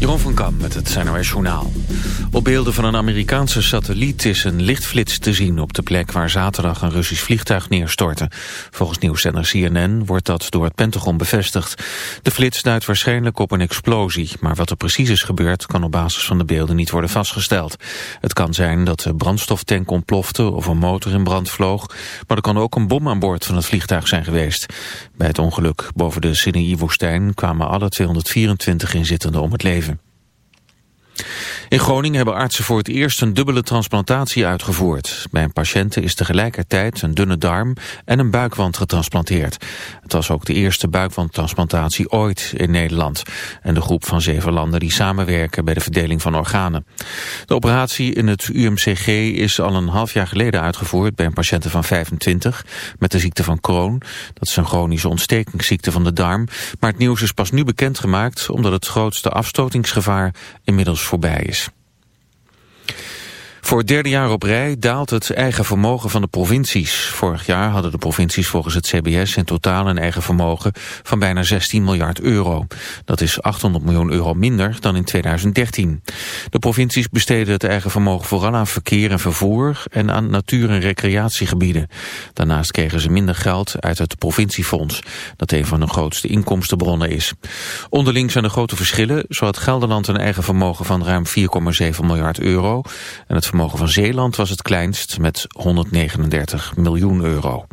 Jeroen van Kam met het NOS Journaal. Op beelden van een Amerikaanse satelliet is een lichtflits te zien... op de plek waar zaterdag een Russisch vliegtuig neerstortte. Volgens nieuwszender CNN wordt dat door het Pentagon bevestigd. De flits duidt waarschijnlijk op een explosie... maar wat er precies is gebeurd kan op basis van de beelden niet worden vastgesteld. Het kan zijn dat de brandstoftank ontplofte of een motor in brand vloog... maar er kan ook een bom aan boord van het vliegtuig zijn geweest. Bij het ongeluk boven de Sinai-woestijn kwamen alle 224 inzittenden om het leven. In Groningen hebben artsen voor het eerst een dubbele transplantatie uitgevoerd. Bij een patiënt is tegelijkertijd een dunne darm en een buikwand getransplanteerd. Het was ook de eerste buikwandtransplantatie ooit in Nederland. En de groep van zeven landen die samenwerken bij de verdeling van organen. De operatie in het UMCG is al een half jaar geleden uitgevoerd bij een patiënt van 25 met de ziekte van Crohn. Dat is een chronische ontstekingsziekte van de darm. Maar het nieuws is pas nu bekendgemaakt omdat het grootste afstotingsgevaar inmiddels voorbij is. Voor het derde jaar op rij daalt het eigen vermogen van de provincies. Vorig jaar hadden de provincies volgens het CBS in totaal een eigen vermogen van bijna 16 miljard euro. Dat is 800 miljoen euro minder dan in 2013. De provincies besteden het eigen vermogen vooral aan verkeer en vervoer en aan natuur- en recreatiegebieden. Daarnaast kregen ze minder geld uit het provinciefonds, dat een van de grootste inkomstenbronnen is. Onderling zijn er grote verschillen. Zo had Gelderland een eigen vermogen van ruim 4,7 miljard euro en het vermogen van Zeeland was het kleinst met 139 miljoen euro.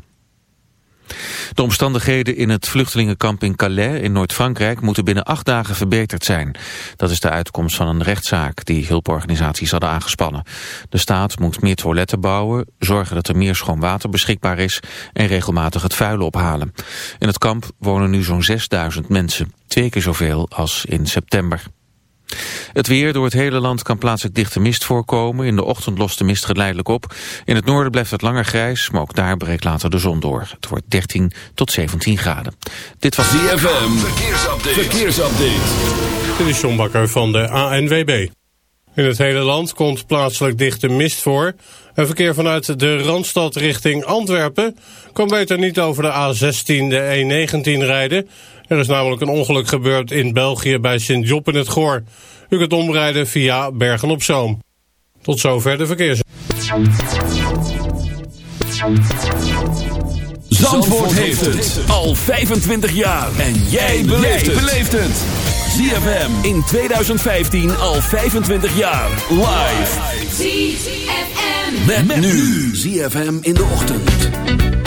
De omstandigheden in het vluchtelingenkamp in Calais in Noord-Frankrijk moeten binnen acht dagen verbeterd zijn. Dat is de uitkomst van een rechtszaak die hulporganisaties hadden aangespannen. De staat moet meer toiletten bouwen, zorgen dat er meer schoon water beschikbaar is en regelmatig het vuil ophalen. In het kamp wonen nu zo'n 6000 mensen, twee keer zoveel als in september. Het weer door het hele land kan plaatselijk dichte mist voorkomen. In de ochtend lost de mist geleidelijk op. In het noorden blijft het langer grijs, maar ook daar breekt later de zon door. Het wordt 13 tot 17 graden. Dit was DFM. Verkeersupdate. Verkeersupdate. Dit is John Bakker van de ANWB. In het hele land komt plaatselijk dichte mist voor. En verkeer vanuit de Randstad richting Antwerpen... kan beter niet over de A16, de E19 rijden... Er is namelijk een ongeluk gebeurd in België bij Sint-Job in het Goor. U kunt omrijden via Bergen-op-Zoom. Tot zover de verkeers. Zandvoort heeft het al 25 jaar. En jij beleeft het. ZFM in 2015 al 25 jaar. Live. ZFM. Met, nu. ZFM in de ochtend.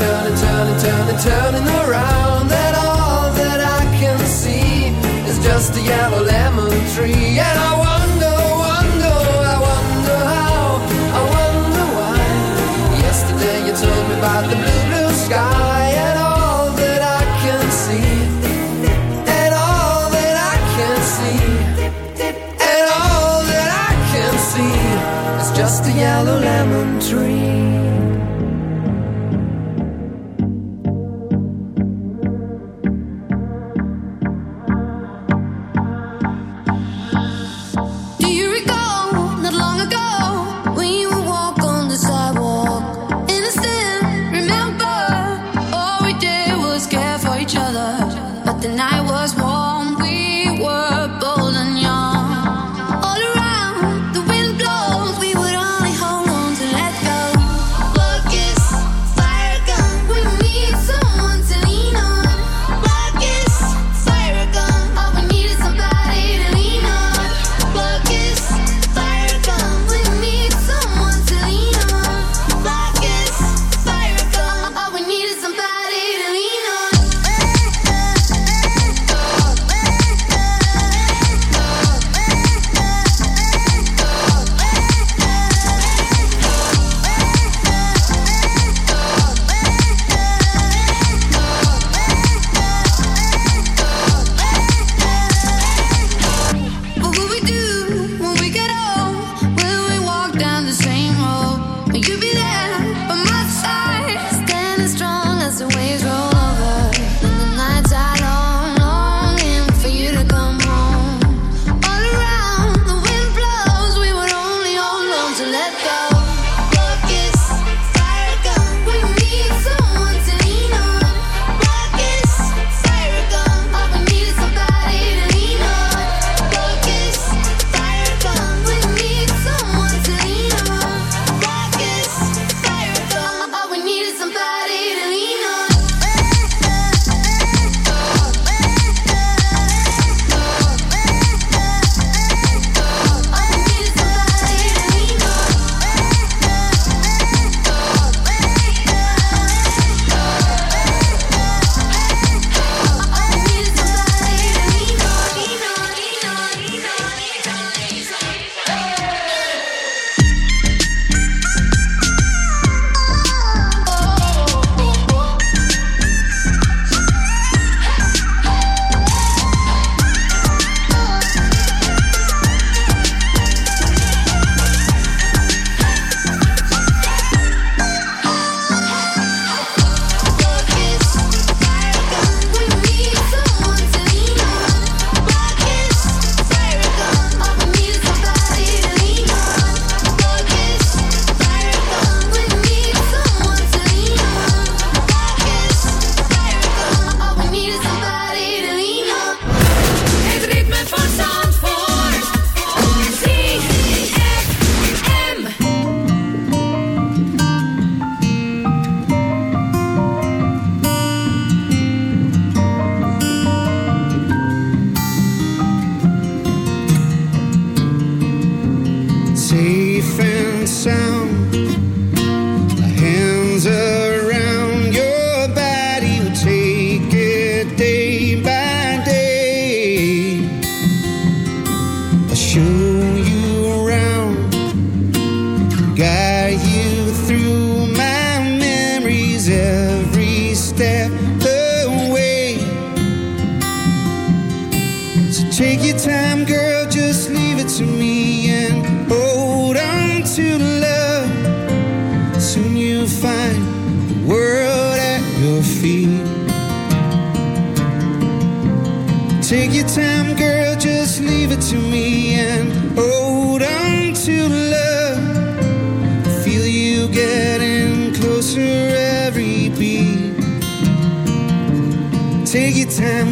turning, turning, turning, turning,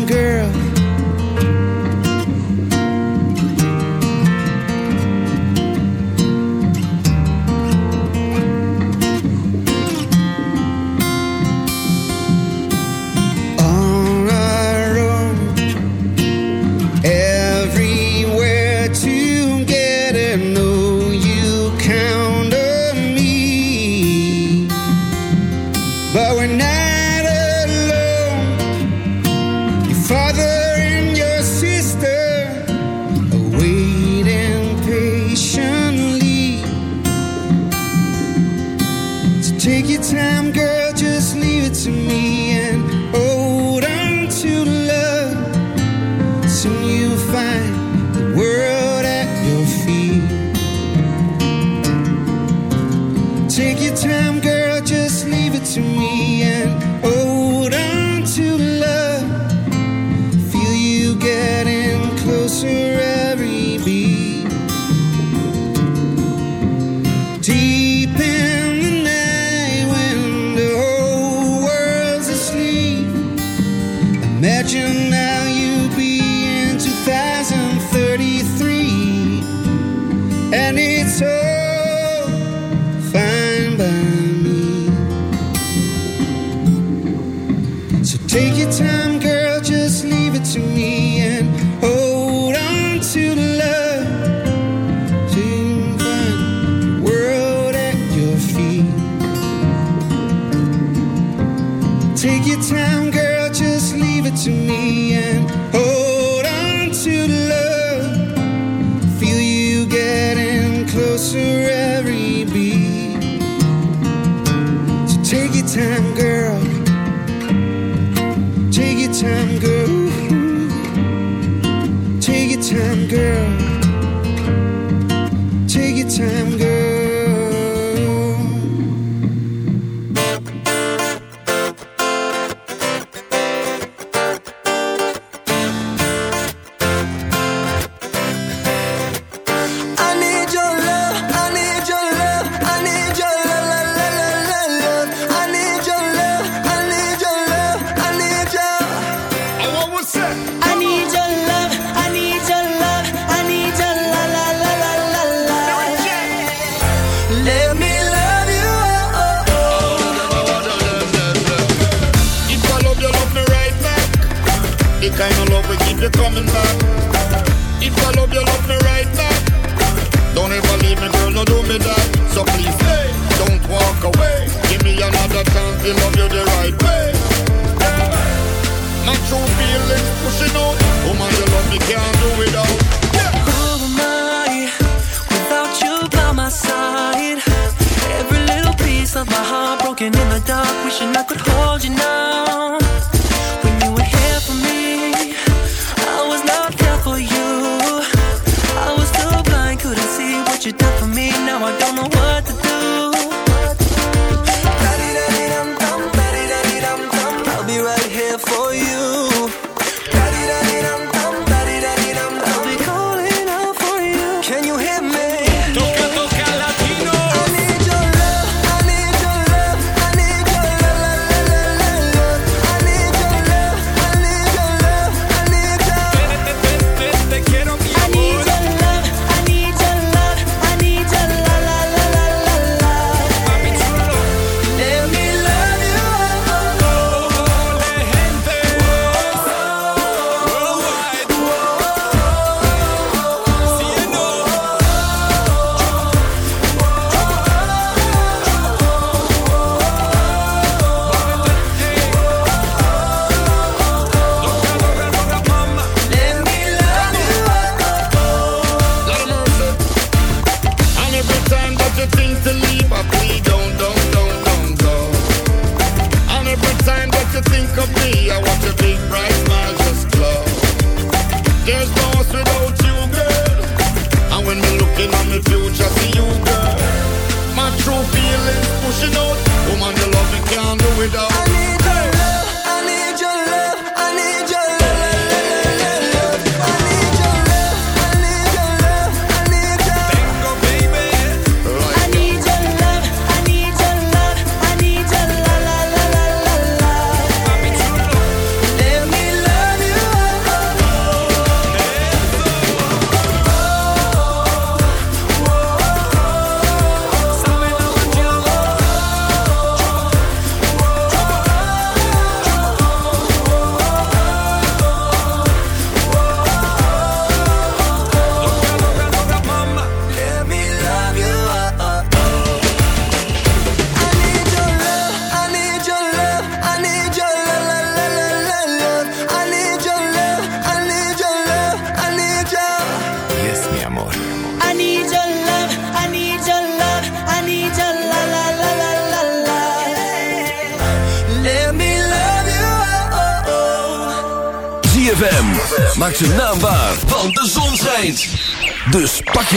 girl. Take your time,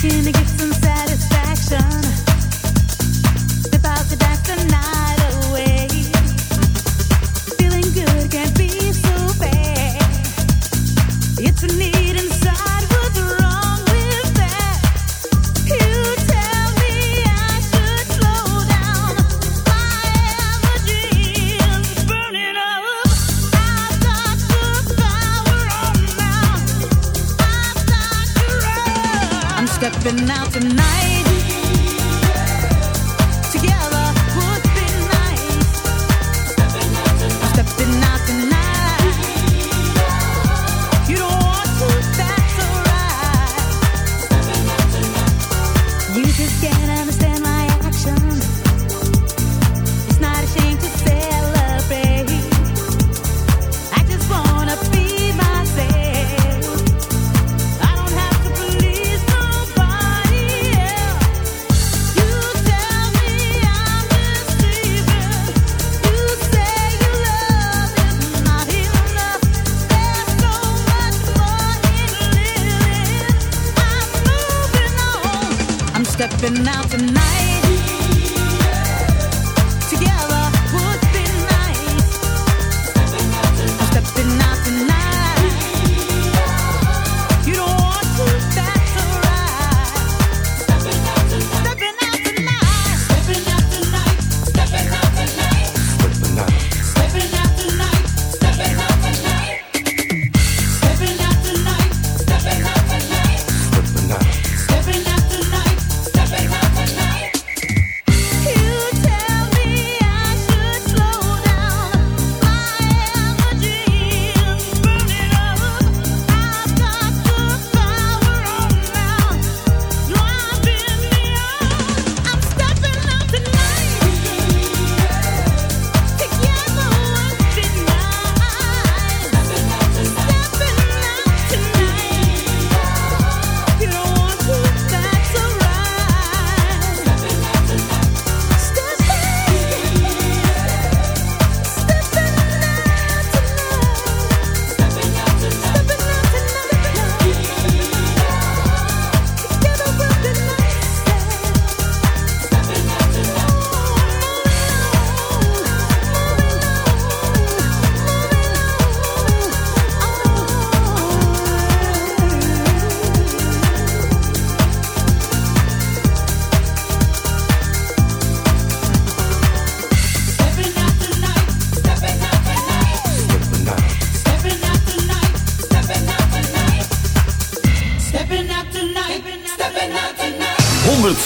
Looking to get some satisfaction.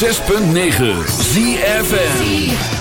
106.9 ZFN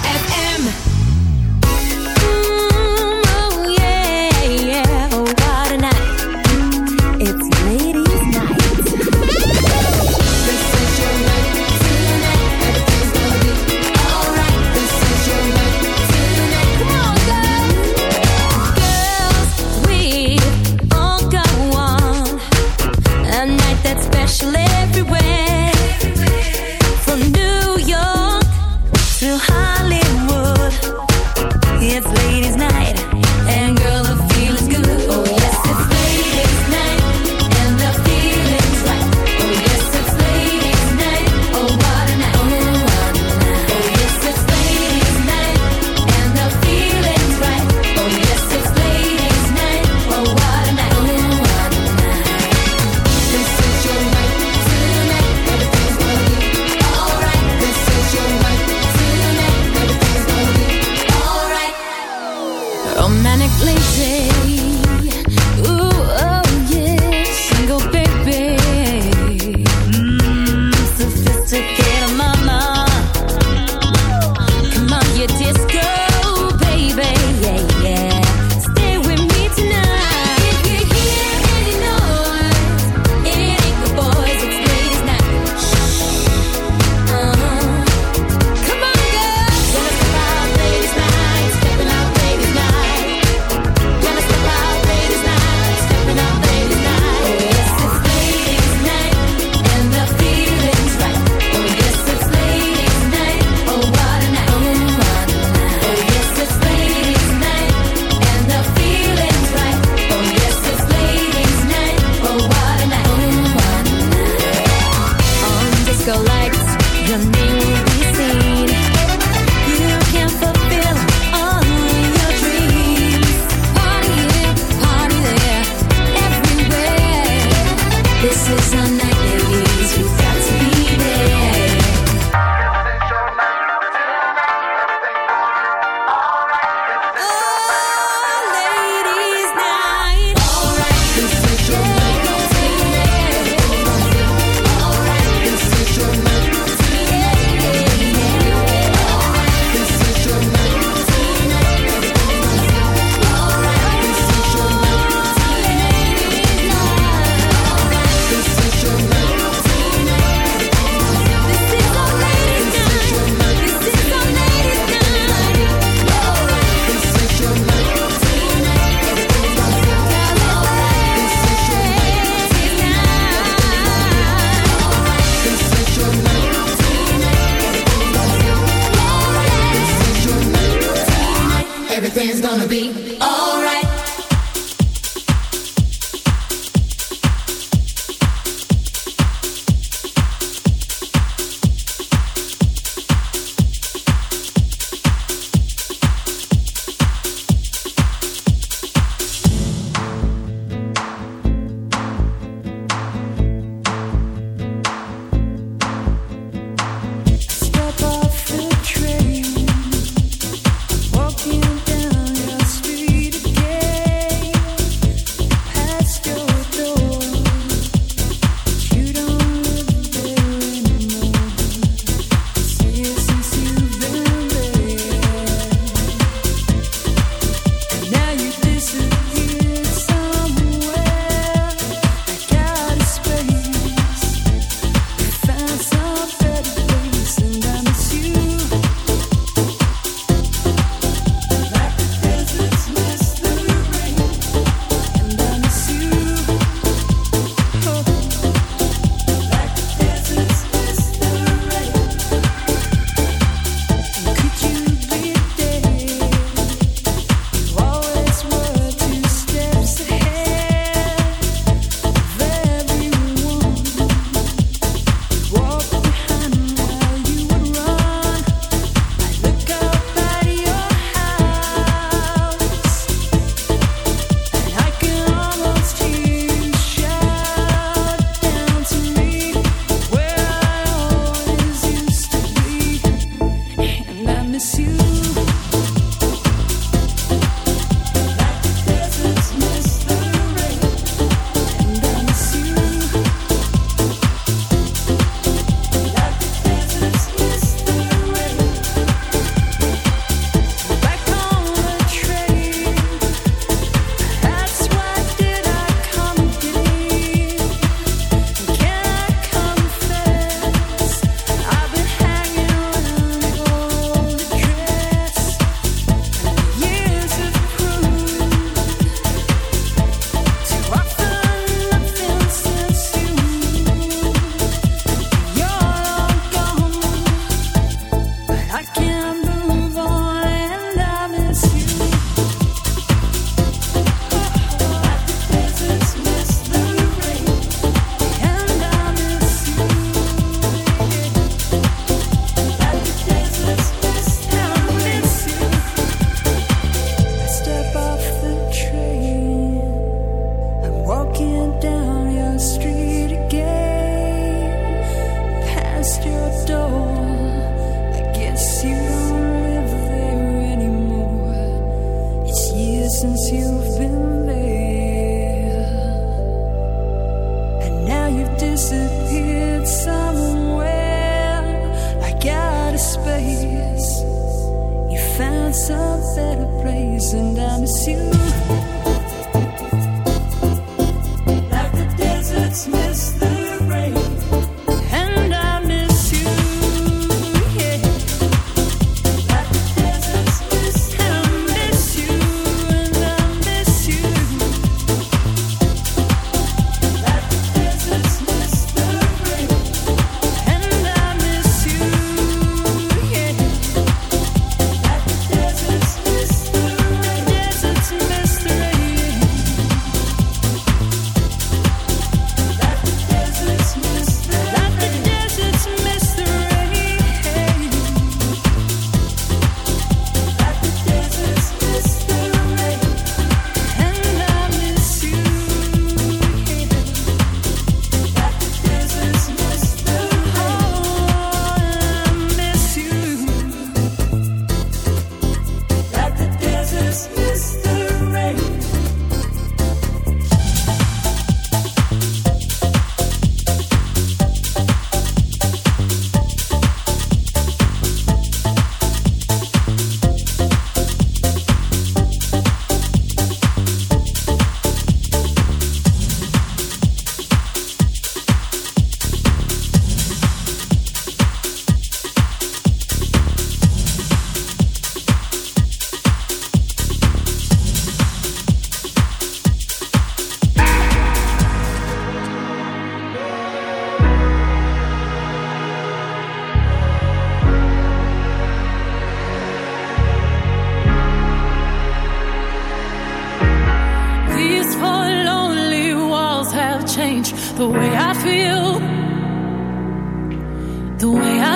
and I miss you.